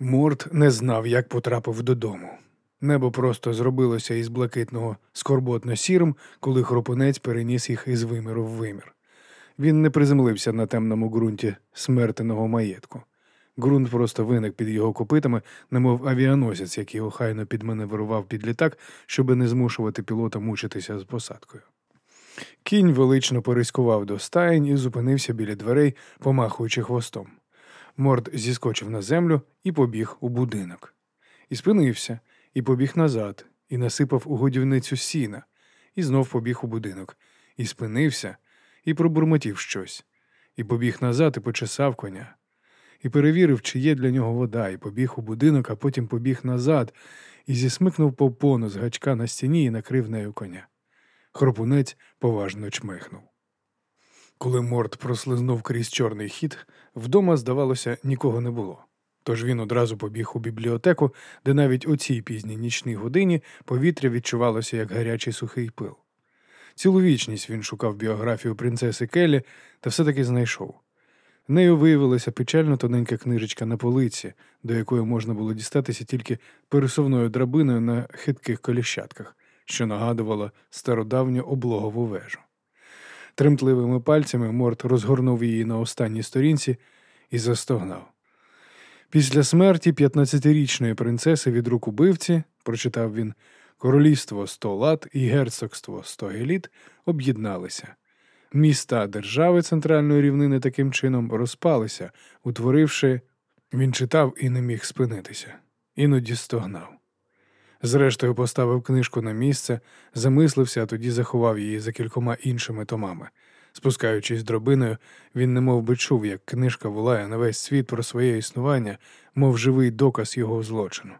Морт не знав, як потрапив додому. Небо просто зробилося із блакитного скорботно сірим, коли хропунець переніс їх із виміру в вимір. Він не приземлився на темному ґрунті смертеного маєтку. Ґрунт просто виник під його копитами, немов авіаносець, який охайно підманеврував під літак, щоби не змушувати пілота мучитися з посадкою. Кінь велично порискував до стаєнь і зупинився біля дверей, помахуючи хвостом. Морд зіскочив на землю і побіг у будинок. І спинився, і побіг назад, і насипав у годівницю сіна, і знов побіг у будинок, і спинився, і пробурмотів щось, і побіг назад, і почесав коня, і перевірив, чи є для нього вода, і побіг у будинок, а потім побіг назад, і зісмикнув попону з гачка на стіні і накрив нею коня. Хропунець поважно чмихнув. Коли Морд прослизнув крізь чорний хід, вдома, здавалося, нікого не було. Тож він одразу побіг у бібліотеку, де навіть у цій пізній нічній годині повітря відчувалося як гарячий сухий пил. Цілу вічність він шукав біографію принцеси Келлі та все-таки знайшов. Нею виявилася печально тоненька книжечка на полиці, до якої можна було дістатися тільки пересувною драбиною на хитких коліщатках, що нагадувала стародавню облогову вежу. Тремтливими пальцями Морт розгорнув її на останній сторінці і застогнав. Після смерті 15-річної принцеси від рук убивці, прочитав він, королівство сто лат і герцогство сто геліт об'єдналися. Міста держави центральної рівнини таким чином розпалися, утворивши, він читав і не міг спинитися, іноді стогнав. Зрештою, поставив книжку на місце, замислився, а тоді заховав її за кількома іншими томами. Спускаючись дробиною, він немов би чув, як книжка волає на весь світ про своє існування, мов живий доказ його злочину.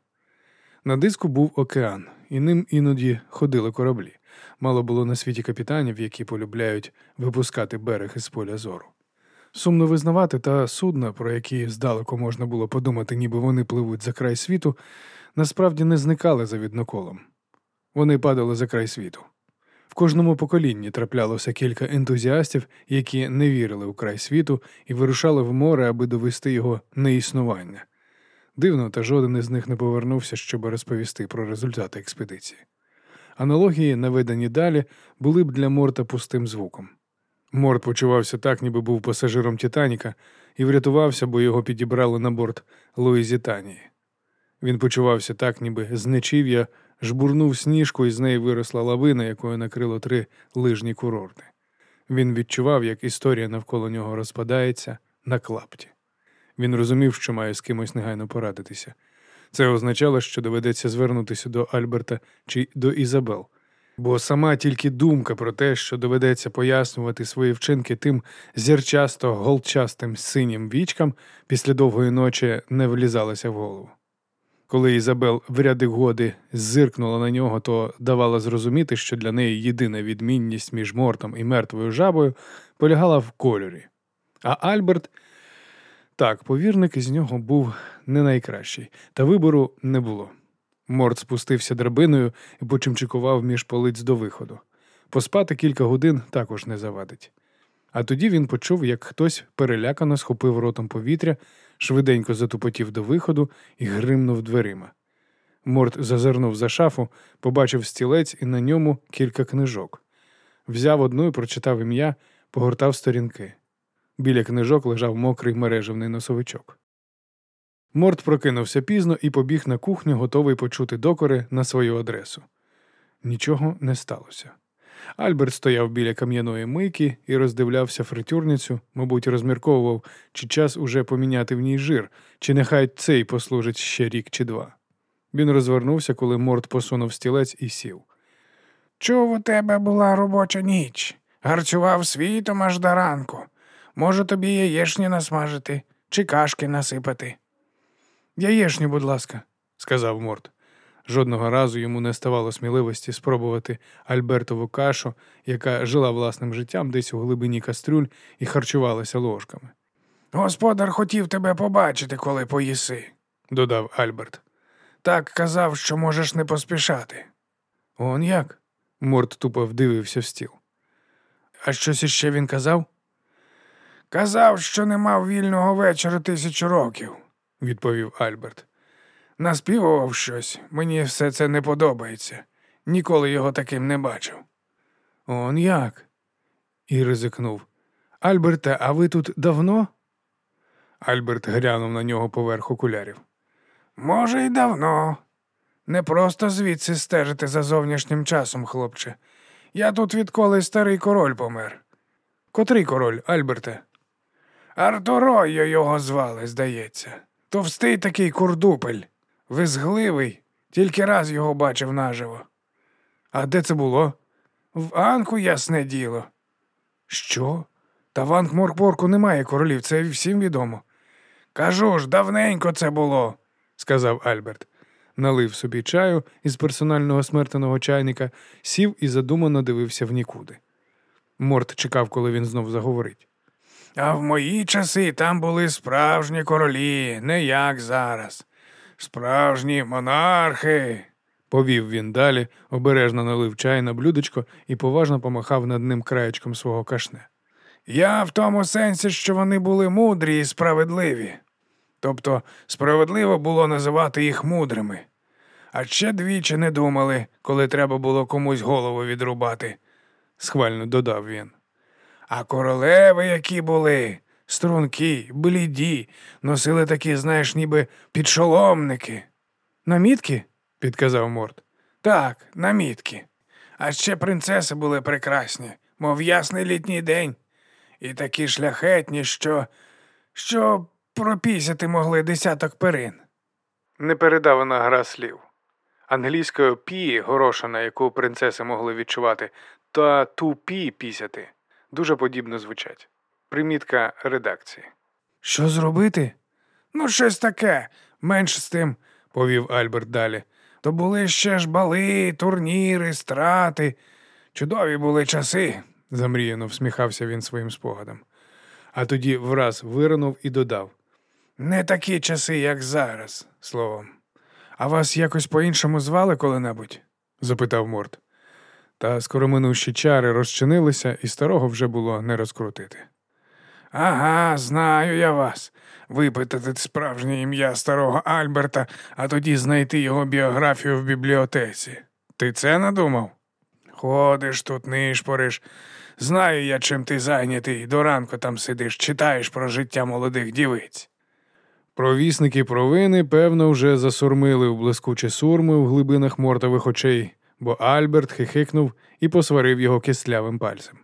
На диску був океан, і ним іноді ходили кораблі. Мало було на світі капітанів, які полюбляють випускати берег із поля зору. Сумно визнавати, та судна, про які здалеку можна було подумати, ніби вони пливуть за край світу, насправді не зникали за відноколом. Вони падали за край світу. В кожному поколінні траплялося кілька ентузіастів, які не вірили у край світу і вирушали в море, аби довести його неіснування. Дивно, та жоден із них не повернувся, щоб розповісти про результати експедиції. Аналогії, наведені далі, були б для Морта пустим звуком. Морт почувався так, ніби був пасажиром Титаніка, і врятувався, бо його підібрали на борт Луїзітанії. Він почувався так, ніби з жбурнув сніжку, і з неї виросла лавина, якою накрило три лижні курорти. Він відчував, як історія навколо нього розпадається на клапті. Він розумів, що має з кимось негайно порадитися. Це означало, що доведеться звернутися до Альберта чи до Ізабел, бо сама тільки думка про те, що доведеться пояснювати свої вчинки тим зірчасто голчастим синім вічкам після довгої ночі не влізалася в голову. Коли Ізабел в ряди годи зиркнула на нього, то давала зрозуміти, що для неї єдина відмінність між мортом і мертвою жабою полягала в кольорі. А Альберт так, повірник із нього був не найкращий, та вибору не було. Морт спустився драбиною і почимчикував між полиць до виходу. Поспати кілька годин також не завадить. А тоді він почув, як хтось перелякано схопив ротом повітря, швиденько затупотів до виходу і гримнув дверима. Морт зазирнув за шафу, побачив стілець і на ньому кілька книжок. Взяв одну і прочитав ім'я, погортав сторінки. Біля книжок лежав мокрий мережевний носовичок. Морт прокинувся пізно і побіг на кухню, готовий почути докори на свою адресу. Нічого не сталося. Альберт стояв біля кам'яної мийки і роздивлявся фритюрницю, мабуть, розмірковував, чи час уже поміняти в ній жир, чи нехай цей послужить ще рік чи два. Він розвернувся, коли Морт посунув стілець і сів. Чув, у тебе була робоча ніч. Гарцював світом аж до ранку. Можу тобі яєшні насмажити чи кашки насипати. Яєшню, будь ласка, сказав Морт. Жодного разу йому не ставало сміливості спробувати Альбертову кашу, яка жила власним життям десь у глибині кастрюль і харчувалася ложками. Господар хотів тебе побачити, коли поїси, додав Альберт. Так казав, що можеш не поспішати. Он як? Морт тупо вдивився в стіл. А щось іще він казав? Казав, що не мав вільного вечора тисячу років. відповів Альберт. Наспівував щось. Мені все це не подобається. Ніколи його таким не бачив. Он як? І ризикнув. Альберте, а ви тут давно? Альберт глянув на нього поверх окулярів. Може, й давно. Не просто звідси стежити за зовнішнім часом, хлопче. Я тут відколи старий король помер. Котрий король, Альберте? Артурою його звали, здається. Товстий такий курдупель, визгливий, тільки раз його бачив наживо. А де це було? В Анку ясне діло. Що? Та в Анкморпорку немає королів, це всім відомо. Кажу ж, давненько це було, сказав Альберт. Налив собі чаю із персонального смертеного чайника, сів і задумано дивився в нікуди. Морт чекав, коли він знов заговорить. А в мої часи там були справжні королі, не як зараз. Справжні монархи. Повів він далі, обережно налив чай на блюдечко і поважно помахав над ним краєчком свого кашне. Я в тому сенсі, що вони були мудрі і справедливі. Тобто справедливо було називати їх мудрими. А ще двічі не думали, коли треба було комусь голову відрубати, схвально додав він. А королеви, які були, стрункі, бліді, носили такі, знаєш, ніби підшоломники. Намітки? підказав Морт. Так, намітки. А ще принцеси були прекрасні, мов ясний літній день, і такі шляхетні, що що пропісяти могли десяток перин. Непередавана гра слів. Англійською пі, горошина, яку принцеси могли відчувати, та ту пі пісяти дуже подібно звучать. Примітка редакції. Що зробити? Ну, щось таке, менш з тим, повів Альберт далі. То були ще ж бали, турніри, страти. Чудові були часи, замріяно всміхався він своїм спогадом. А тоді враз виринув і додав Не такі часи, як зараз, словом. А вас якось по-іншому звали коли-небудь? запитав Морт. Та скороминущі чари розчинилися, і старого вже було не розкрутити. Ага, знаю я вас. Випитати справжнє ім'я старого Альберта, а тоді знайти його біографію в бібліотеці. Ти це надумав? Ходиш тут, нишпориш. Знаю я, чим ти зайнятий, до ранку там сидиш, читаєш про життя молодих дівиць. Провісники провини, певно, вже засурмили в блискучі сурми в глибинах мортових очей, бо Альберт хихикнув і посварив його кислявим пальцем.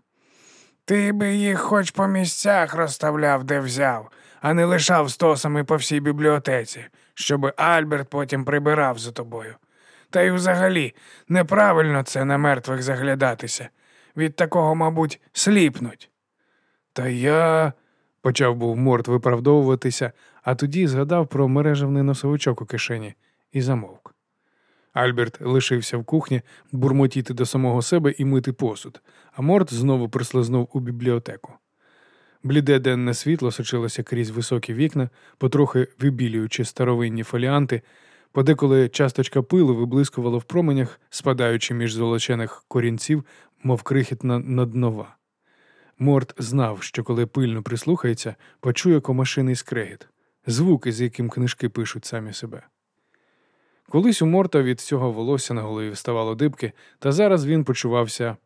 Ти би їх хоч по місцях розставляв, де взяв, а не лишав стосами по всій бібліотеці, щоб Альберт потім прибирав за тобою. Та й взагалі неправильно це на мертвих заглядатися. Від такого, мабуть, сліпнуть. Та я. почав був морт виправдовуватися, а тоді згадав про мережевний носовичок у кишені і замовк. Альберт лишився в кухні бурмотіти до самого себе і мити посуд, а Морт знову прислизнув у бібліотеку. Бліде денне світло сочилося крізь високі вікна, потрохи вибілюючи старовинні фоліанти, подеколи часточка пилу виблискувала в променях, спадаючи між золочених корінців, мов крихітна наднова. Морт знав, що коли пильно прислухається, почує комашиний скрегіт, звуки, з яким книжки пишуть самі себе. Колись у Морта від цього волосся на голові ставало дибки, та зараз він почувався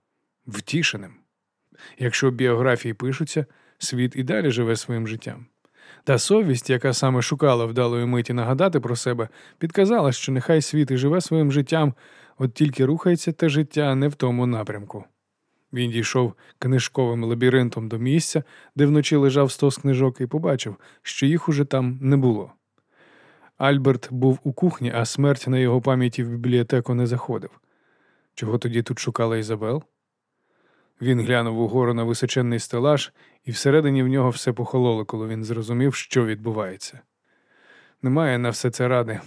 втішеним. Якщо біографії пишуться, світ і далі живе своїм життям. Та совість, яка саме шукала вдалої миті нагадати про себе, підказала, що нехай світ і живе своїм життям, от тільки рухається те життя не в тому напрямку. Він дійшов книжковим лабіринтом до місця, де вночі лежав стос книжок, і побачив, що їх уже там не було. Альберт був у кухні, а смерть на його пам'яті в бібліотеку не заходив. Чого тоді тут шукала Ізабел? Він глянув угору на височенний стелаж, і всередині в нього все похололо, коли він зрозумів, що відбувається. Немає на все це ради,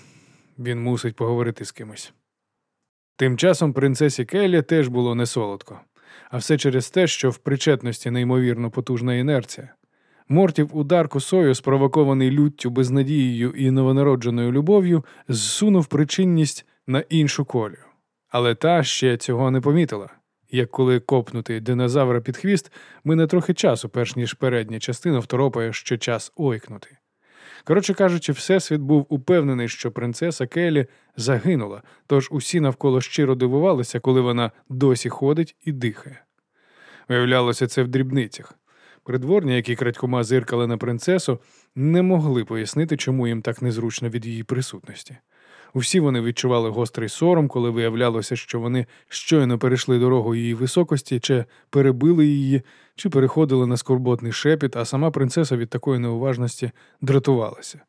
він мусить поговорити з кимось. Тим часом принцесі Келлі теж було не солодко, а все через те, що в причетності неймовірно потужна інерція. Мортів удар косою, спровокований люттю, безнадією і новонародженою любов'ю, зсунув причинність на іншу колію. Але та ще цього не помітила. Як коли копнути динозавра під хвіст, мине трохи часу, перш ніж передня частина второпає, що час ойкнути. Коротше кажучи, всесвіт був упевнений, що принцеса Келі загинула, тож усі навколо щиро дивувалися, коли вона досі ходить і дихає. Виявлялося це в дрібницях. Придворні, які крадькома зиркали на принцесу, не могли пояснити, чому їм так незручно від її присутності. Усі вони відчували гострий сором, коли виявлялося, що вони щойно перейшли дорогу її високості, чи перебили її, чи переходили на скорботний шепіт, а сама принцеса від такої неуважності дратувалася.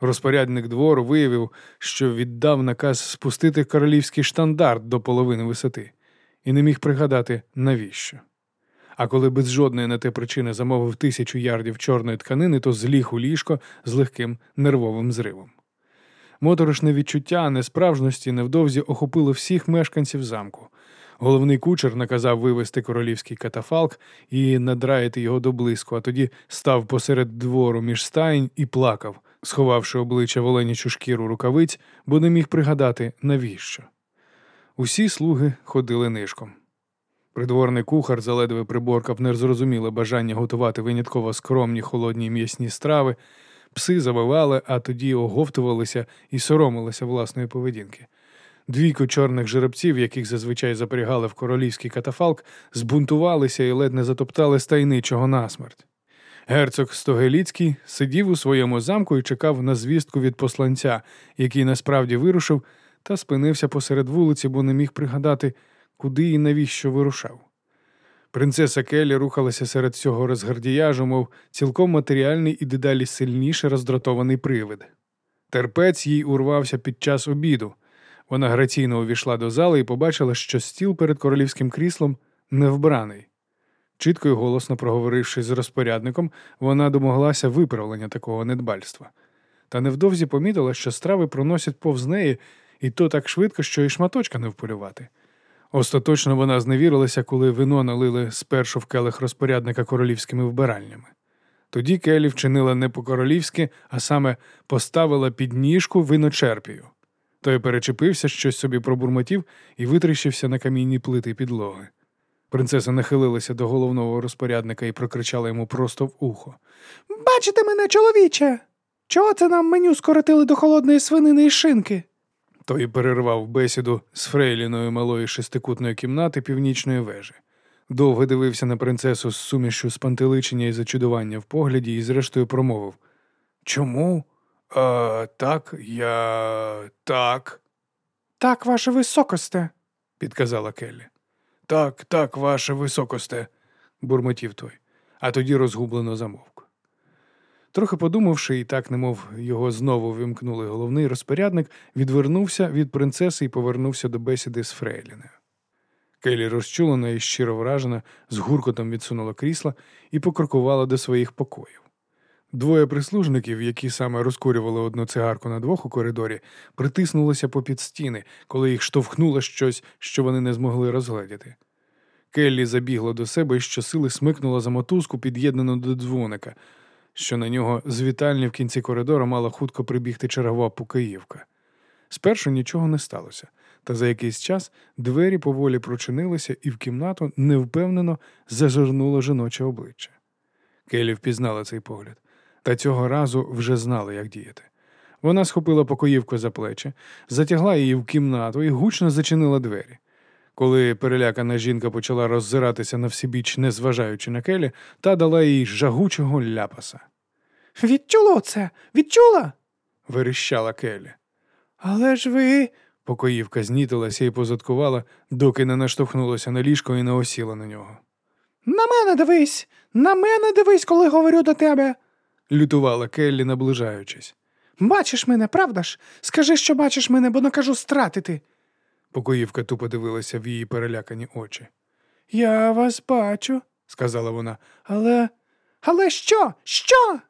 Розпорядник двору виявив, що віддав наказ спустити королівський штандарт до половини висоти, і не міг пригадати, навіщо. А коли без жодної на те причини замовив тисячу ярдів чорної тканини, то зліг у ліжко з легким нервовим зривом. Моторошне відчуття несправжності невдовзі охопило всіх мешканців замку. Головний кучер наказав вивести королівський катафалк і надраїти його до блиску, а тоді став посеред двору між стаєнь і плакав, сховавши обличчя в оленячу шкіру рукавиць, бо не міг пригадати, навіщо. Усі слуги ходили нишком. Придворний кухар заледве приборкав незрозуміле бажання готувати винятково скромні холодні м'ясні страви, пси завивали, а тоді оговтувалися і соромилися власної поведінки. Двійко чорних жеребців, яких зазвичай запрягали в королівський катафалк, збунтувалися і ледь не затоптали стайничого насмерть. Герцог Стогеліцький сидів у своєму замку і чекав на звістку від посланця, який насправді вирушив, та спинився посеред вулиці, бо не міг пригадати, куди і навіщо вирушав. Принцеса Келі рухалася серед цього розгардіяжу, мов цілком матеріальний і дедалі сильніше роздратований привид. Терпець їй урвався під час обіду. Вона граційно увійшла до зали і побачила, що стіл перед королівським кріслом не вбраний. Чітко і голосно проговоривши з розпорядником, вона домоглася виправлення такого недбальства. Та невдовзі помітила, що страви проносять повз неї, і то так швидко, що і шматочка не вполювати. Остаточно вона зневірилася, коли вино налили спершу в келих розпорядника королівськими вбиральнями. Тоді Келі вчинила не по-королівськи, а саме поставила під ніжку виночерпію. Той перечепився, щось собі пробурмотів і витріщився на камінні плити підлоги. Принцеса нахилилася до головного розпорядника і прокричала йому просто в ухо. Бачите мене, чоловіче? Чого це нам меню скоротили до холодної свинини і шинки? Той перервав бесіду з фрейліною малої шестикутної кімнати північної вежі. Довго дивився на принцесу з сумішю спантеличення і зачудування в погляді і зрештою промовив Чому? А, так, я так, Так, ваше високосте. підказала Келлі. Так, так, ваше високосте, бурмотів той, а тоді розгублено замовк. Трохи подумавши, і так, немов його знову вимкнули головний розпорядник, відвернувся від принцеси і повернувся до бесіди з Фрейліною. Келі розчулена і щиро вражена, з гуркотом відсунула крісла і покрокувала до своїх покоїв. Двоє прислужників, які саме розкурювали одну цигарку на двох у коридорі, притиснулися попід стіни, коли їх штовхнуло щось, що вони не змогли розгледіти. Келлі забігла до себе і щосили смикнула за мотузку, під'єднану до дзвоника, що на нього з вітальні в кінці коридора мала хутко прибігти чергова покоївка. Спершу нічого не сталося, та за якийсь час двері поволі прочинилися, і в кімнату невпевнено зазирнуло жіноче обличчя. Келлі впізнала цей погляд, та цього разу вже знала, як діяти. Вона схопила покоївку за плечі, затягла її в кімнату і гучно зачинила двері. Коли перелякана жінка почала роззиратися на всібіч, не зважаючи на келі, та дала їй жагучого ляпаса. Відчуло це? Відчула? Верещала келі. Але ж ви. Покоївка знітилася і позадкувала, доки не наштовхнулася на ліжко і не осіла на нього. На мене дивись, на мене дивись, коли говорю до тебе. Лютувала Келлі, наближаючись. Бачиш мене, правда ж? Скажи, що бачиш мене, бо накажу стратити. Покоївка тупо дивилася в її перелякані очі. Я вас бачу, Сказала вона. але. Але що? Що?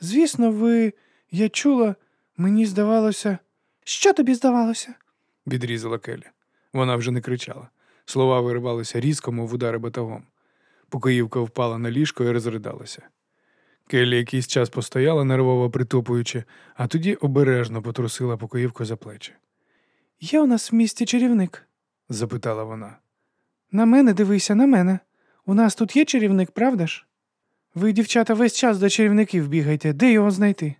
Звісно, ви. Я чула, мені здавалося. Що тобі здавалося? Відрізала Келлі. Вона вже не кричала. Слова виривалися різко, мов удари батагом. Покоївка впала на ліжко і розридалася. Келлі якийсь час постояла, нервово притопуючи, а тоді обережно потрусила покоївку за плечі. Є у нас в місті чарівник. Запитала вона. На мене дивися, на мене. У нас тут є чарівник, правда ж? Ви, дівчата, весь час до чарівників бігайте. Де його знайти?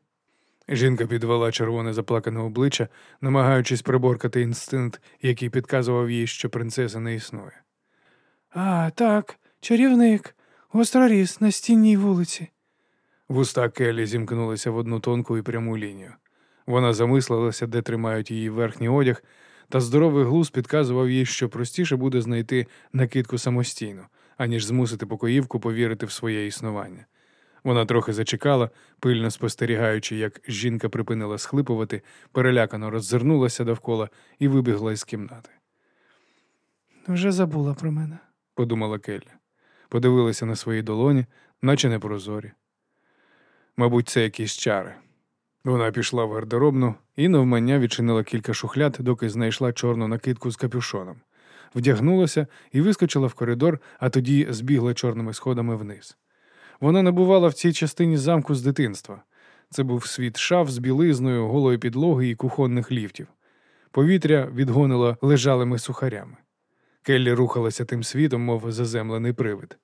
Жінка підвела червоне заплакане обличчя, намагаючись приборкати інстинкт, який підказував їй, що принцеса не існує. А, так, чарівник, гостроріс на стінній вулиці. Вуста Келлі зімкнулися в одну тонку і пряму лінію. Вона замислилася, де тримають її верхній одяг, та здоровий глуз підказував їй, що простіше буде знайти накидку самостійно, аніж змусити покоївку повірити в своє існування. Вона трохи зачекала, пильно спостерігаючи, як жінка припинила схлипувати, перелякано роззирнулася довкола і вибігла із кімнати. Вже забула про мене, подумала Келлі. Подивилася на свої долоні, наче непрозорі. Мабуть, це якісь чари. Вона пішла в гардеробну і навмання відчинила кілька шухляд, доки знайшла чорну накидку з капюшоном. Вдягнулася і вискочила в коридор, а тоді збігла чорними сходами вниз. Вона не бувала в цій частині замку з дитинства. Це був світ шаф з білизною, голої підлоги і кухонних ліфтів. Повітря відгонило лежалими сухарями. Келлі рухалася тим світом, мов заземлений привид.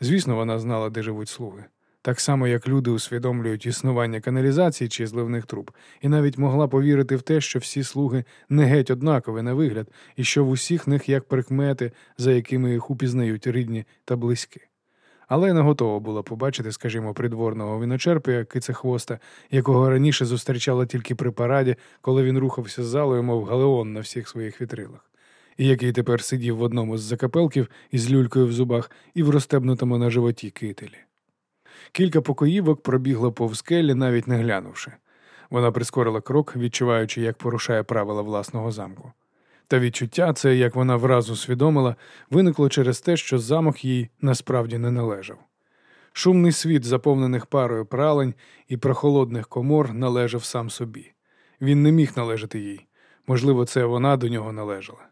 Звісно, вона знала, де живуть слуги. Так само, як люди усвідомлюють існування каналізації чи зливних труб, і навіть могла повірити в те, що всі слуги не геть однакові на вигляд, і що в усіх них як прикмети, за якими їх упізнають рідні та близькі. Але не готова була побачити, скажімо, придворного виночерпія кицехвоста, якого раніше зустрічала тільки при параді, коли він рухався з залою, мов галеон на всіх своїх вітрилах, і який тепер сидів в одному з закапелків із люлькою в зубах і в розстебнутому на животі кителі. Кілька покоївок пробігло повз келлі, навіть не глянувши. Вона прискорила крок, відчуваючи, як порушає правила власного замку. Та відчуття, це, як вона враз усвідомила, виникло через те, що замок їй насправді не належав. Шумний світ, заповнених парою пралень і прохолодних комор, належав сам собі. Він не міг належати їй. Можливо, це вона до нього належала.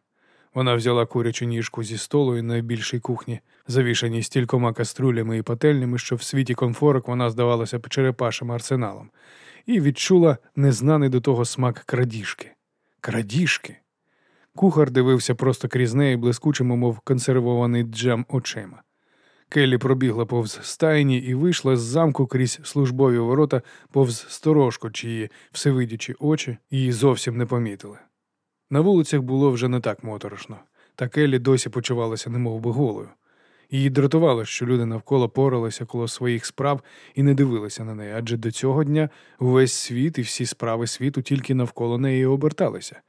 Вона взяла курячу ніжку зі столу і найбільшій кухні, завішаній стількома каструлями і пательнями, що в світі конфорок вона здавалася черепашим арсеналом, і відчула незнаний до того смак крадіжки. Крадіжки. Кухар дивився просто крізь неї блискучими, мов консервований джем очима. Келлі пробігла повз стайні і вийшла з замку крізь службові ворота повз сторожку, чиї всевидячі очі її зовсім не помітили. На вулицях було вже не так моторошно, та Келлі досі почувалася немов би голою. Її дратувало, що люди навколо поралися коло своїх справ і не дивилися на неї, адже до цього дня увесь світ і всі справи світу тільки навколо неї оберталися.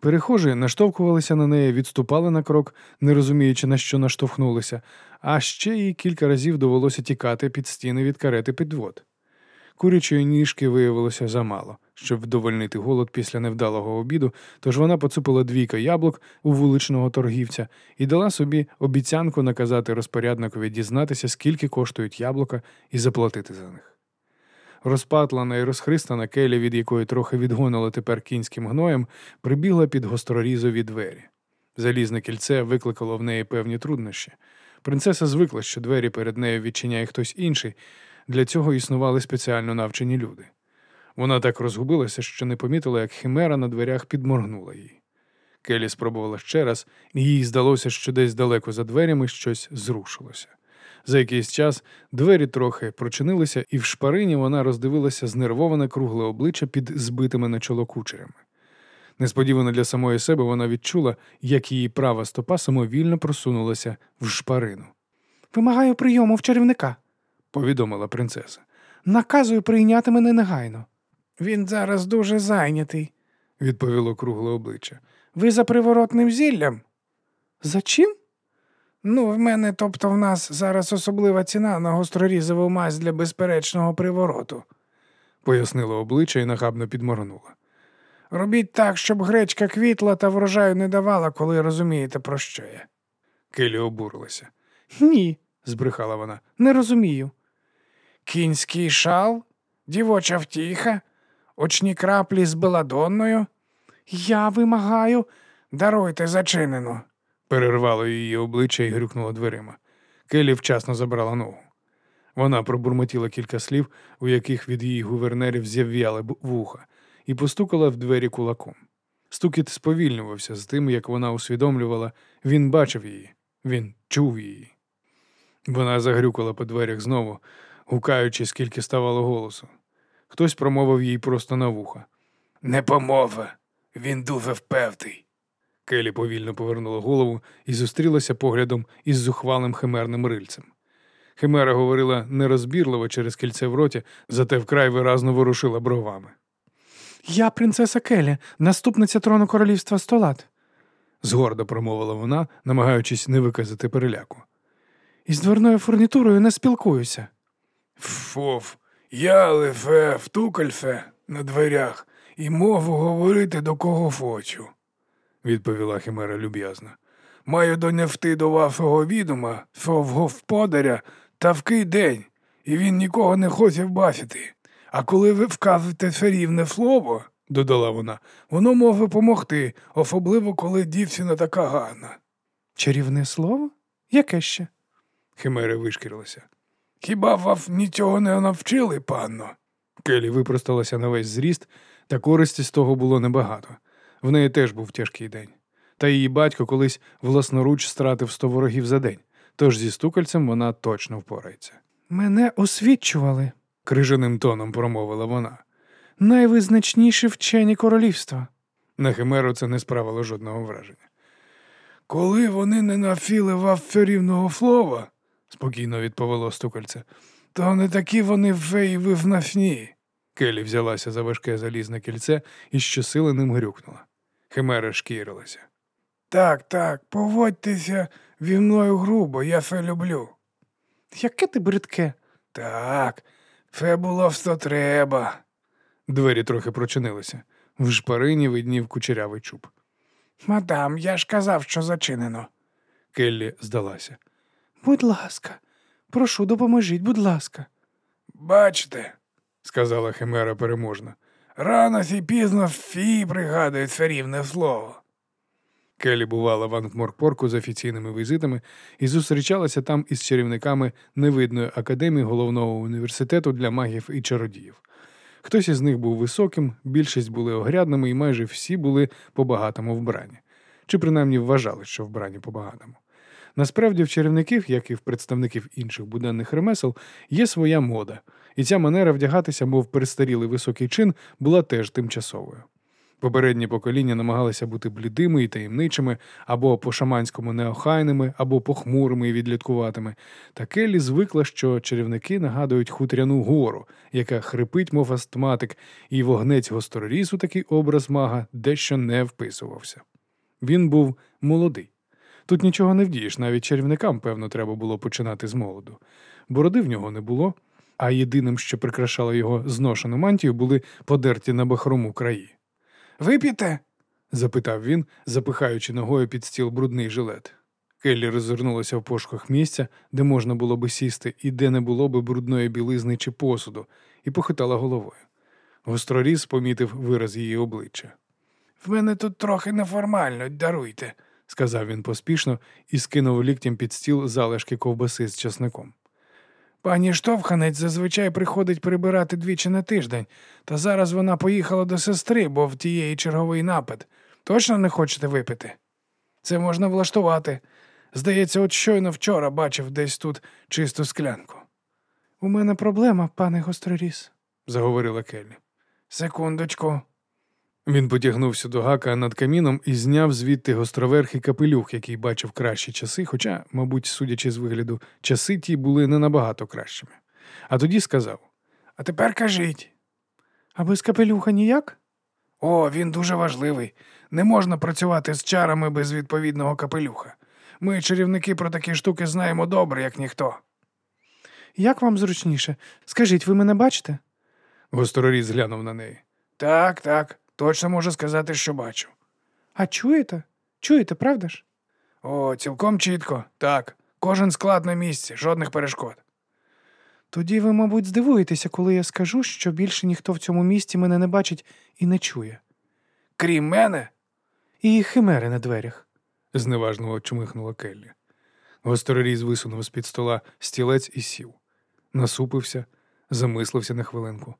Перехожі наштовхувалися на неї, відступали на крок, не розуміючи, на що наштовхнулися, а ще їй кілька разів довелося тікати під стіни від карети підвод. Курячої ніжки виявилося замало, щоб вдовольнити голод після невдалого обіду, тож вона поцупила двійка яблук у вуличного торгівця і дала собі обіцянку наказати розпорядникові дізнатися, скільки коштують яблука, і заплатити за них. Розпатлана і розхристана келя, від якої трохи відгонила тепер кінським гноєм, прибігла під гострорізові двері. Залізне кільце викликало в неї певні труднощі. Принцеса звикла, що двері перед нею відчиняє хтось інший. Для цього існували спеціально навчені люди. Вона так розгубилася, що не помітила, як химера на дверях підморгнула їй. Келі спробувала ще раз, і їй здалося, що десь далеко за дверями щось зрушилося. За якийсь час двері трохи прочинилися, і в шпарині вона роздивилася знервоване кругле обличчя під збитими на чоло кучерями. Несподівано для самої себе вона відчула, як її права стопа самовільно просунулася в шпарину. Вимагаю прийому в чарівника, Повідомила принцеса. наказую прийняти мене негайно. Він зараз дуже зайнятий. Відповіло кругле обличчя. Ви за приворотним зіллям? За чим? Ну, в мене, тобто в нас зараз особлива ціна на гострорізову мазь для безперечного привороту. Пояснило обличчя і нахабно підморгнула. Робіть так, щоб гречка квітла та врожаю не давала, коли розумієте, про що я. Келі обурилася. Ні, Збрехала вона. не розумію. Кінський шал, дівоча втіха, очні краплі з беладонною. Я вимагаю, даруйте зачинено. Перервало її обличчя і грюкнуло дверима. Келі вчасно забрала ногу. Вона пробурмотіла кілька слів, у яких від її гувернерів з'яв'яли вуха, і постукала в двері кулаком. Стукіт сповільнювався з тим, як вона усвідомлювала, він бачив її, він чув її. Вона загрюкала по дверях знову, гукаючи, скільки ставало голосу. Хтось промовив їй просто на вуха. Не помова. Він дуже впевтий. Келі повільно повернула голову і зустрілася поглядом із зухвалим химерним рильцем. Химера говорила нерозбірливо через кільце в роті, зате вкрай виразно ворушила бровами. Я принцеса Келі, наступниця трону королівства Столат. Згордо промовила вона, намагаючись не виказати переляку. Із дверною фурнітурою не спілкуюся. Фоф, я лифе в тукальфе на дверях і можу говорити до кого хочу, відповіла Химера люб'язно. Маю донести до вашого відома, що в господаря тавкий день, і він нікого не хоче бачити. А коли ви вказуєте чарівне слово, додала вона, воно може помогти, особливо коли дівчина така гарна. Чарівне слово? Яке ще? Химера вишкірилася. Хіба вас нічого не навчили, панно? Келі випросталася на весь зріст, та користі з того було небагато. В неї теж був тяжкий день. Та її батько колись власноруч стратив сто ворогів за день, тож зі стукальцем вона точно впорається. Мене освічували. крижаним тоном промовила вона. Найвизначніші вчені королівства. На Химеру це не справило жодного враження. Коли вони не навчили вас чарівного слова, спокійно відповіло стукальце. то не такі вони вже й визначні. Келі взялася за важке залізне кільце і щосили ним грюкнула. Химера шкірилася. Так, так, поводьтеся зі мною грубо, я це люблю. Яке ти бридке? Так, це було все треба. Двері трохи прочинилися. В шпарині виднів кучерявий чуб. Мадам, я ж казав, що зачинено. Келлі здалася. Будь ласка, прошу, допоможіть, будь ласка. Бачите, сказала Химера переможно. рано сі пізно всі пригадують це рівне слово. Келі бувала в Ангморпорку з офіційними візитами і зустрічалася там із чарівниками невидної академії головного університету для магів і чародіїв. Хтось із них був високим, більшість були огрядними і майже всі були по-багатому вбрані, чи принаймні вважали, що вбрані по-багатому. Насправді, в чарівників, як і в представників інших буденних ремесел, є своя мода, і ця манера вдягатися, мов перестарілий високий чин, була теж тимчасовою. Попередні покоління намагалися бути блідими і таємничими, або по-шаманському неохайними, або похмурими і відліткуватими. Та Келлі звикла, що чарівники нагадують хутряну гору, яка хрипить, мов астматик, і вогнець гостроріз у такий образ мага дещо не вписувався. Він був молодий. Тут нічого не вдієш, навіть чарівникам, певно, треба було починати з молоду. Бороди в нього не було, а єдиним, що прикрашало його зношену мантію, були подерті на бахрому краї. Вип'єте? запитав він, запихаючи ногою під стіл брудний жилет. Келлі розвернулася в пошуках місця, де можна було би сісти і де не було би брудної білизни чи посуду, і похитала головою. Гостроріз помітив вираз її обличчя. В мене тут трохи неформально, даруйте. Сказав він поспішно і скинув ліктем під стіл залишки ковбаси з часником. Пані штовханець зазвичай приходить прибирати двічі на тиждень, та зараз вона поїхала до сестри, бо в тієї черговий напад. Точно не хочете випити? Це можна влаштувати. Здається, от щойно вчора бачив десь тут чисту склянку. У мене проблема, пане гостроріс. заговорила Келлі. Секундочку. Він потягнувся до гака над каміном і зняв звідти гостроверхий капелюх, який бачив кращі часи, хоча, мабуть, судячи з вигляду, часи ті були не набагато кращими. А тоді сказав: А тепер кажіть. А без капелюха ніяк? О, він дуже важливий. Не можна працювати з чарами без відповідного капелюха. Ми, чарівники, про такі штуки знаємо добре, як ніхто. Як вам зручніше? Скажіть, ви мене бачите? Гостроріз глянув на неї. Так, так, точно можу сказати, що бачу. А чуєте? Чуєте, правда ж? О, цілком чітко. Так. Кожен склад на місці, жодних перешкод. Тоді ви, мабуть, здивуєтеся, коли я скажу, що більше ніхто в цьому місті мене не бачить і не чує. Крім мене, І химери на дверях. зневажливо чмихнула Келлі. Гостроріз висунув з-під стола стілець і сів. Насупився, замислився на хвилинку.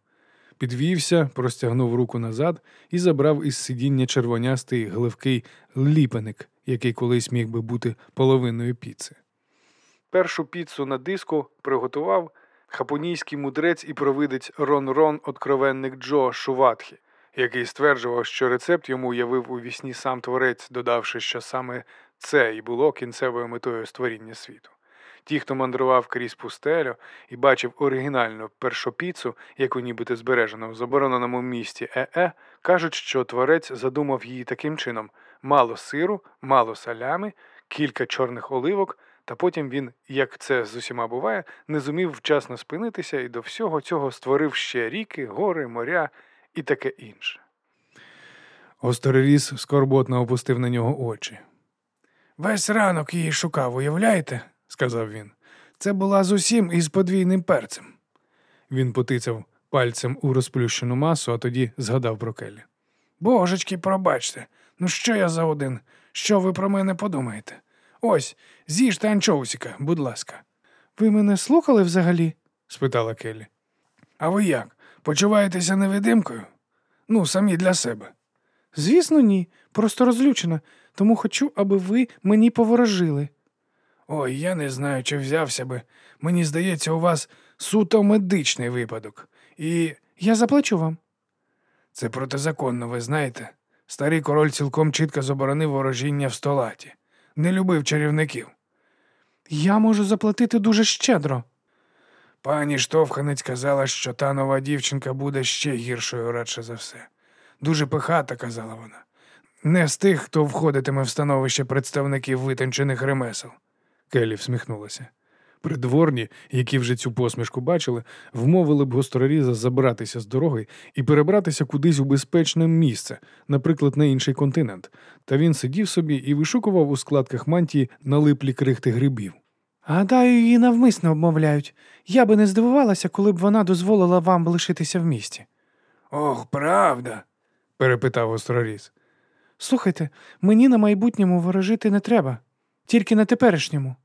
Підвівся, простягнув руку назад і забрав із сидіння червонястий гливкий ліпеник, який колись міг би бути половиною піци. Першу піцу на диску приготував, хапунійський мудрець і провидець Рон Рон, откровенник Джо Шуватхі, який стверджував, що рецепт йому уявив у вісні сам творець, додавши, що саме це і було кінцевою метою створіння світу. Ті, хто мандрував крізь пустелю і бачив оригінальну першопіцу, яку нібито збережено в забороненому місті ЕЕ, кажуть, що творець задумав її таким чином: мало сиру, мало салями, кілька чорних оливок, та потім він, як це з усіма буває, не зумів вчасно спинитися і до всього цього створив ще ріки, гори, моря і таке інше. Остороріс скорботно опустив на нього очі. Весь ранок її шукав, уявляєте? Сказав він. Це була з усім із подвійним перцем. Він потицяв пальцем у розплющену масу, а тоді згадав про Келлі. Божечки, пробачте, ну що я за один? Що ви про мене подумаєте? Ось, з'їжте анчоусіка, будь ласка. Ви мене слухали взагалі? спитала Келлі. А ви як? Почуваєтеся невидимкою? Ну, самі для себе. Звісно, ні. Просто розлючена, тому хочу, аби ви мені поворожили. Ой, я не знаю, чи взявся би. Мені здається, у вас суто медичний випадок. І Я заплачу вам. це протизаконно, ви знаєте. Старий король цілком чітко заборонив ворожіння в столаті. Не любив чарівників. Я можу заплатити дуже щедро. Пані штовханець казала, що та нова дівчинка буде ще гіршою радше за все. Дуже пихата, казала вона. Не з тих, хто входитиме в становище представників витончених ремесел. Келлі всміхнулася. Придворні, які вже цю посмішку бачили, вмовили б гостроріза забратися з дороги і перебратися кудись у безпечне місце, наприклад, на інший континент. Та він сидів собі і вишукував у складках мантії налиплі крихти грибів. Гадаю, її навмисно обмовляють. Я би не здивувалася, коли б вона дозволила вам лишитися в місті. Ох, правда. перепитав гостроріз. Слухайте, мені на майбутньому ворожити не треба, тільки на теперішньому.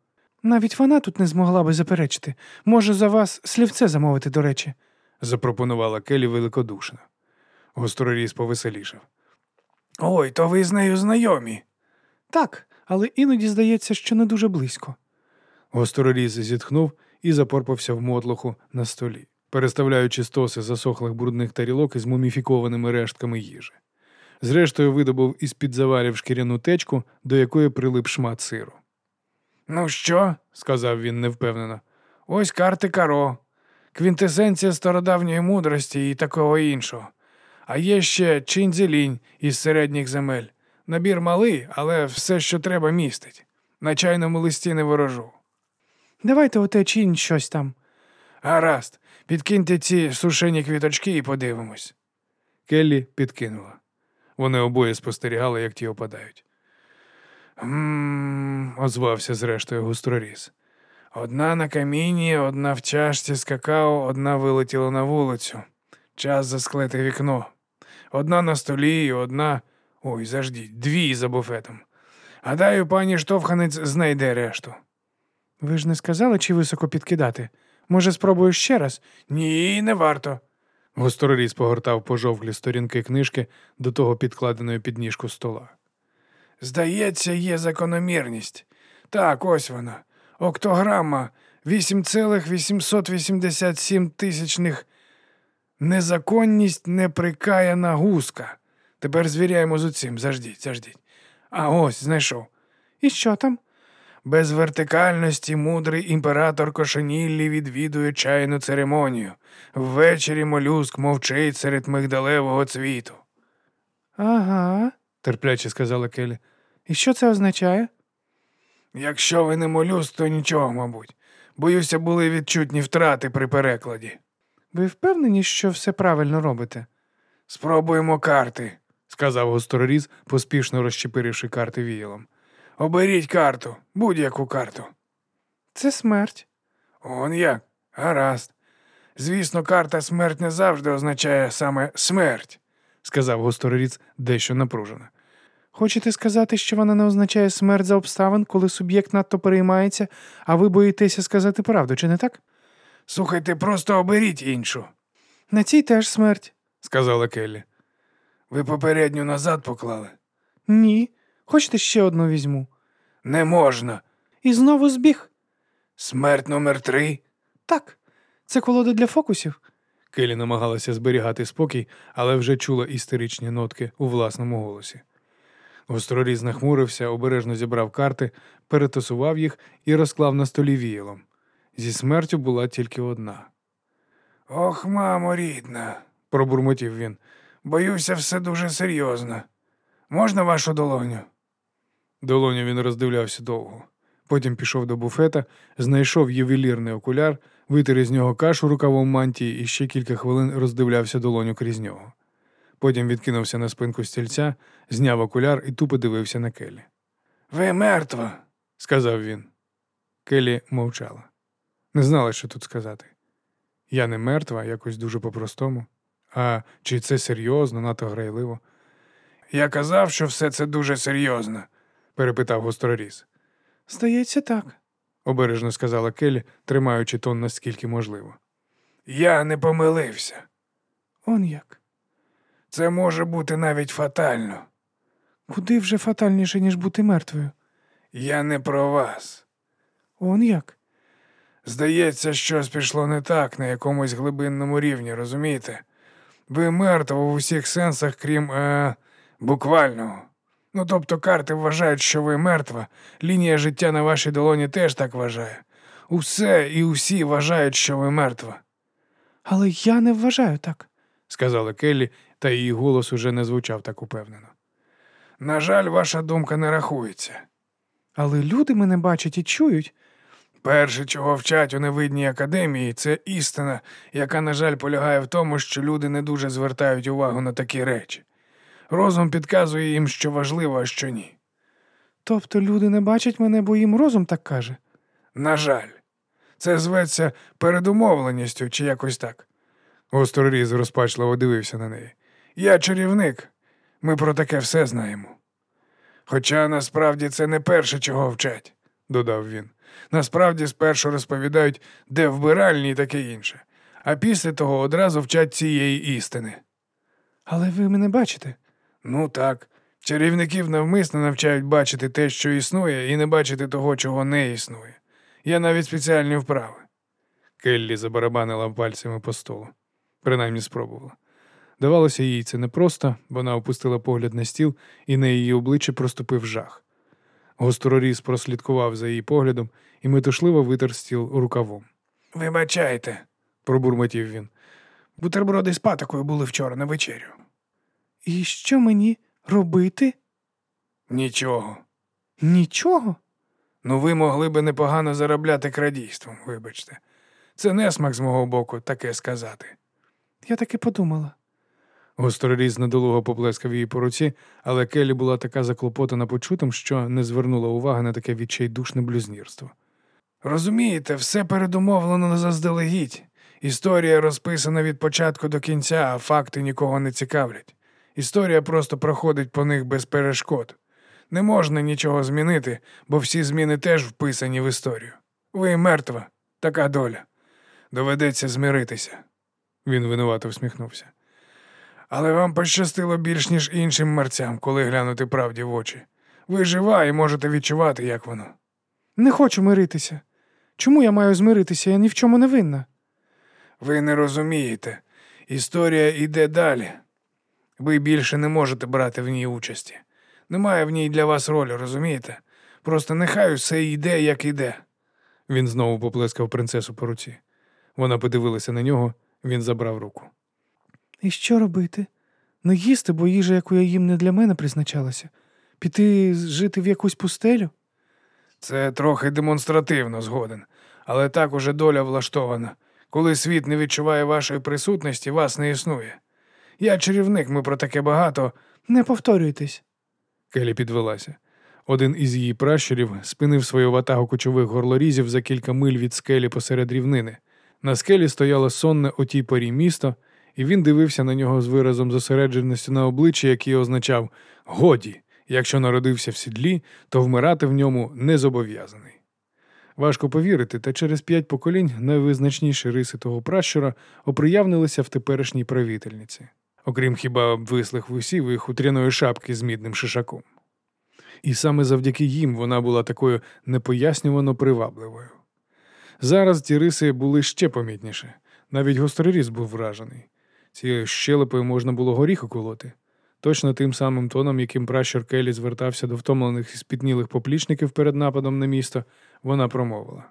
Навіть вона тут не змогла би заперечити. Можу за вас слівце замовити, до речі. запропонувала Келлі великодушно. Гостроріз повеселішав. Ой, то ви з нею знайомі. Так, але іноді здається, що не дуже близько. Гостроріз зітхнув і запорпався в мотлоху на столі, переставляючи стоси засохлих брудних тарілок із муміфікованими рештками їжі. Зрештою, видобув із під заварів шкіряну течку, до якої прилип шмат сиру. Ну що? Сказав він невпевнено. Ось карти Каро, квінтесенція стародавньої мудрості і такого іншого. А є ще чинзелінь із середніх земель. Набір малий, але все, що треба, містить. На чайному листі не ворожу. Давайте оте чинь щось там. Гаразд, підкиньте ці сушені квіточки і подивимось. Келлі підкинула. Вони обоє спостерігали, як ті опадають. Мм, Озвався зрештою гостроріз. одна на каміні, одна в чашці з какао, одна вилетіла на вулицю. Час засклити вікно. Одна на столі, і одна. Ой, заждіть, дві за буфетом. Гадаю, пані штовханець знайде решту. Ви ж не сказали, чи високо підкидати. Може, спробую ще раз? Ні, не варто. Гостроріз погортав пожовклі сторінки книжки до того підкладеної під ніжку стола. Здається, є закономірність. Так, ось вона. Октограма 8,887 тисячних. Незаконність неприкаяна гуска. Тепер звіряємо з оцим. Заждіть, заждіть. А ось знайшов. І що там? Без вертикальності мудрий імператор Кошеніллі відвідує чайну церемонію. Ввечері молюск мовчить серед мигдалевого цвіту. Ага. Терпляче сказала Келлі. І що це означає? Якщо ви не молюск, то нічого, мабуть. Боюся, були відчутні втрати при перекладі. Ви впевнені, що все правильно робите? Спробуємо карти. сказав гостроріз, поспішно розчепиривши карти віялом. Оберіть карту, будь-яку карту. Це смерть. Он як? Гаразд. Звісно, карта смерть не завжди означає саме смерть. сказав гостроріз дещо напружено. Хочете сказати, що вона не означає смерть за обставин, коли суб'єкт надто переймається, а ви боїтеся сказати правду, чи не так? Слухайте, просто оберіть іншу. На цій теж смерть. сказала Келлі. Ви попередню назад поклали. Ні. Хочете ще одну візьму? Не можна. І знову збіг. Смерть номер три. Так. Це колода для фокусів? Келі намагалася зберігати спокій, але вже чула істеричні нотки у власному голосі. Гостроріз нахмурився, обережно зібрав карти, перетасував їх і розклав на столі віялом. Зі смертю була тільки одна. Ох, мамо, рідна, Пробурмотів він. боюся, все дуже серйозно. Можна вашу долоню? Долоню він роздивлявся довго. Потім пішов до буфета, знайшов ювелірний окуляр, витер із нього кашу рукавом мантії і ще кілька хвилин роздивлявся долоню крізь нього. Потім відкинувся на спинку стільця, зняв окуляр і тупо дивився на Келі. Ви мертва. Сказав він. Келі мовчала. Не знала, що тут сказати. Я не мертва, якось дуже по-простому. А чи це серйозно, надто грайливо? Я казав, що все це дуже серйозно. перепитав гостроріз. Здається, так. обережно сказала Келі, тримаючи тон наскільки можливо. Я не помилився. Он як. Це може бути навіть фатально. Куди вже фатальніше, ніж бути мертвою? Я не про вас. Он як? Здається, щось пішло не так на якомусь глибинному рівні, розумієте? Ви мертва в усіх сенсах, крім е, буквального. Ну тобто карти вважають, що ви мертва, лінія життя на вашій долоні теж так вважає. Усе і усі вважають, що ви мертва. Але я не вважаю так. сказала Келлі, та її голос уже не звучав так упевнено. На жаль, ваша думка не рахується. Але люди мене бачать і чують. Перше, чого вчать у невидній академії, це істина, яка, на жаль, полягає в тому, що люди не дуже звертають увагу на такі речі. Розум підказує їм, що важливо, а що ні. Тобто люди не бачать мене, бо їм розум так каже. На жаль, це зветься передумовленістю чи якось так. Гостроріз розпачливо дивився на неї. Я чарівник. Ми про таке все знаємо. Хоча насправді це не перше, чого вчать, додав він. Насправді спершу розповідають, де вбиральні і таке інше, а після того одразу вчать цієї істини. Але ви мене бачите. Ну так, чарівників навмисно навчають бачити те, що існує, і не бачити того, чого не існує. Є навіть спеціальні вправи. Келлі забарабанила пальцями по столу. Принаймні спробувала. Давалося їй це непросто, вона опустила погляд на стіл, і на її обличчі проступив жах. Гостроріз прослідкував за її поглядом і метушливо витер стіл рукавом. Вибачайте, Пробурмотів він. бутерброди з патокою були вчора на вечерю. І що мені робити? Нічого. Нічого. Ну, ви могли би непогано заробляти крадійством, вибачте. Це несмак з мого боку таке сказати. Я таки подумала. Гостроріз недолуго поплескав її по руці, але Келлі була така заклопотана почутим, що не звернула уваги на таке відчайдушне блюзнірство. Розумієте, все передумовлено заздалегідь. Історія розписана від початку до кінця, а факти нікого не цікавлять. Історія просто проходить по них без перешкод. Не можна нічого змінити, бо всі зміни теж вписані в історію. Ви мертва, така доля. Доведеться змиритися. Він винувато всміхнувся. Але вам пощастило більш, ніж іншим мерцям, коли глянути правді в очі. Ви жива і можете відчувати, як воно. Не хочу миритися. Чому я маю змиритися? Я ні в чому не винна. Ви не розумієте. Історія йде далі. Ви більше не можете брати в ній участі. Немає в ній для вас ролі, розумієте? Просто нехай усе йде, як іде. Він знову поплескав принцесу по руці. Вона подивилася на нього, він забрав руку. І що робити? Не їсти, бо їжа, яку я їм не для мене призначалася. Піти жити в якусь пустелю? Це трохи демонстративно згоден, але так уже доля влаштована. Коли світ не відчуває вашої присутності, вас не існує. Я чарівник, ми про таке багато. Не повторюйтесь. Келі підвелася. Один із її пращурів спинив свою ватагу кочових горлорізів за кілька миль від скелі посеред рівнини. На скелі стояло сонне о тій порі місто, і він дивився на нього з виразом зосередженості на обличчі, який означав годі, якщо народився в сідлі, то вмирати в ньому не зобов'язаний. Важко повірити, та через п'ять поколінь найвизначніші риси того пращура оприявнилися в теперішній правительниці, окрім хіба обвислих вусів і хутряної шапки з мідним шишаком. І саме завдяки їм вона була такою непояснювано привабливою. Зараз ті риси були ще помітніші. Навіть гостроріз був вражений. Цією щелепою можна було горіх уколоти. Точно тим самим тоном, яким пращур Келлі звертався до втомлених і спітнілих поплічників перед нападом на місто, вона промовила.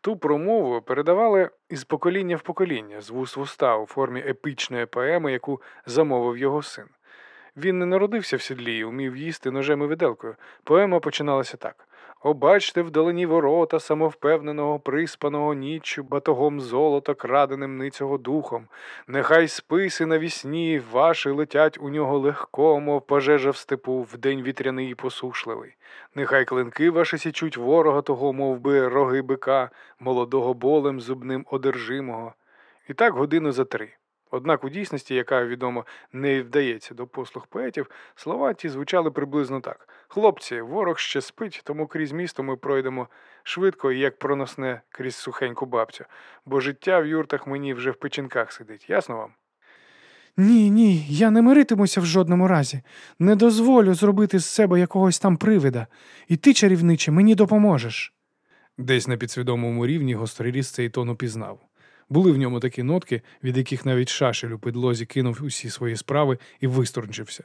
Ту промову передавали із покоління в покоління, з вуст в уста у формі епічної поеми, яку замовив його син. Він не народився в сідлі і умів їсти ножем і виделкою. Поема починалася так. Обачте вдалині ворота самовпевненого, приспаного ніччю, батогом золота, краденим ницього духом. Нехай списи на вісні ваші летять у нього легко, мов пожежа в степу, в день вітряний і посушливий. Нехай клинки ваші січуть ворога того, мов би роги бика, молодого болем зубним одержимого. І так годину за три. Однак у дійсності, яка відомо не вдається до послуг поетів, слова ті звучали приблизно так: хлопці, ворог ще спить, тому крізь місто ми пройдемо швидко, і як проносне крізь сухеньку бабцю, бо життя в юртах мені вже в печінках сидить. Ясно вам? Ні, ні, я не миритимуся в жодному разі. Не дозволю зробити з себе якогось там привида. І ти, чарівниче, мені допоможеш. Десь на підсвідомому рівні гостроріз цей тон упізнав. Були в ньому такі нотки, від яких навіть шашель у підлозі кинув усі свої справи і висторчився.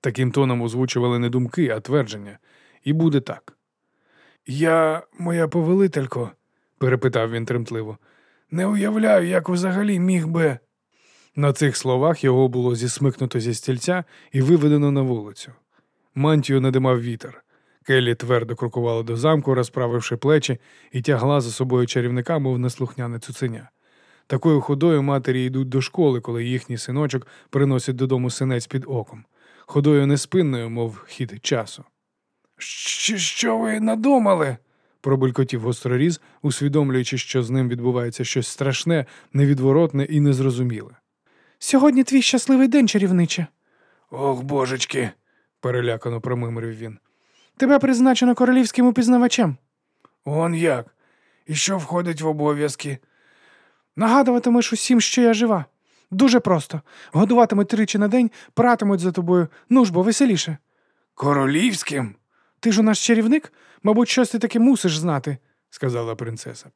Таким тоном озвучували не думки, а твердження. І буде так. Я, моя повелителько, перепитав він тремтливо, не уявляю, як взагалі міг би. На цих словах його було зісмикнуто зі стільця і виведено на вулицю. Мантію надимав вітер. Келлі твердо крокувала до замку, розправивши плечі, і тягла за собою чарівника, мов неслухняне цуценя. Такою ходою матері йдуть до школи, коли їхній синочок приносить додому синець під оком. Ходою неспинною, мов хід часу. Що, що ви надумали? пробулькотів гостроріз, усвідомлюючи, що з ним відбувається щось страшне, невідворотне і незрозуміле. Сьогодні твій щасливий день, чарівниче. Ох, божечки, перелякано промимрив він. Тебе призначено королівським упізнавачем. Он як? І що входить в обов'язки? Нагадуватимеш усім, що я жива. Дуже просто. Годуватимуть тричі на день, пратимуть за тобою. Ну ж бо веселіше. Королівським? Ти ж у нас чарівник? Мабуть, щось ти таки мусиш знати. сказала принцеса.